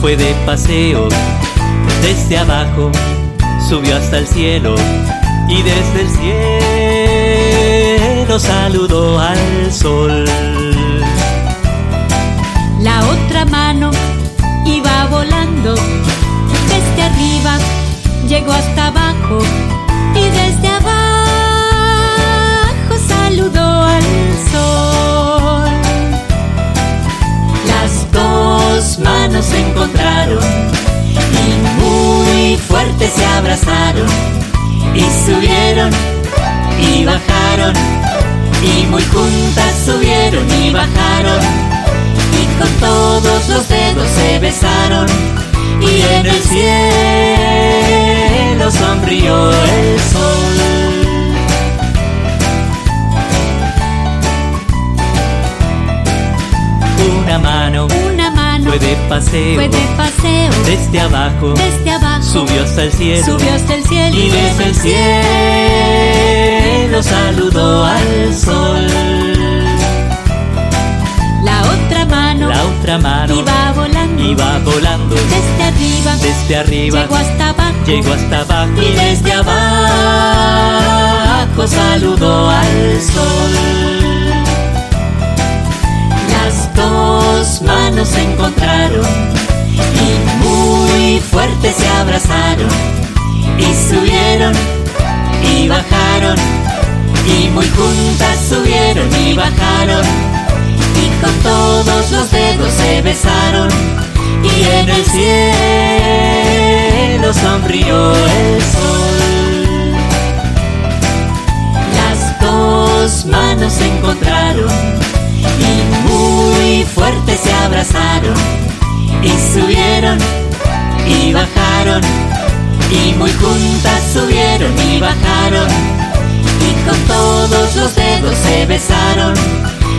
fue de paseo desde abajo, subió hasta el cielo y desde el cielo saludó al sol. La otra mano iba volando desde arriba, llegó hasta abajo y subieron y bajaron y muy juntas subieron y bajaron y con todos los dedos se besaron y en el cielo sonrió el sol. Una mano Una mano fue de paseo fue de paseo desde abajo, desde abajo, subió hasta el cielo. Subió hasta el cielo y desde el cielo saludó al sol. La otra mano La otra mano iba volando. iba volando. Desde arriba, desde arriba, llegó hasta abajo, llegó hasta abajo. Y desde abajo saludó al sol. Las dos manos se encontraron y y muy juntas subieron y bajaron. Y con todos los dedos se besaron. Y en el cielo sonrió el sol. Las dos manos se encontraron. Y muy fuerte se abrazaron. Y subieron y bajaron. Y muy juntas subieron y bajaron y con todos los dedos se besaron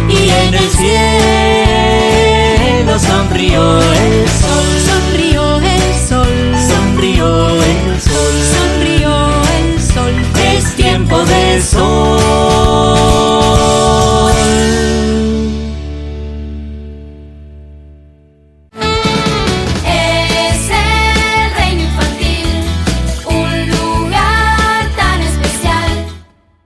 y en el cielo sonrió.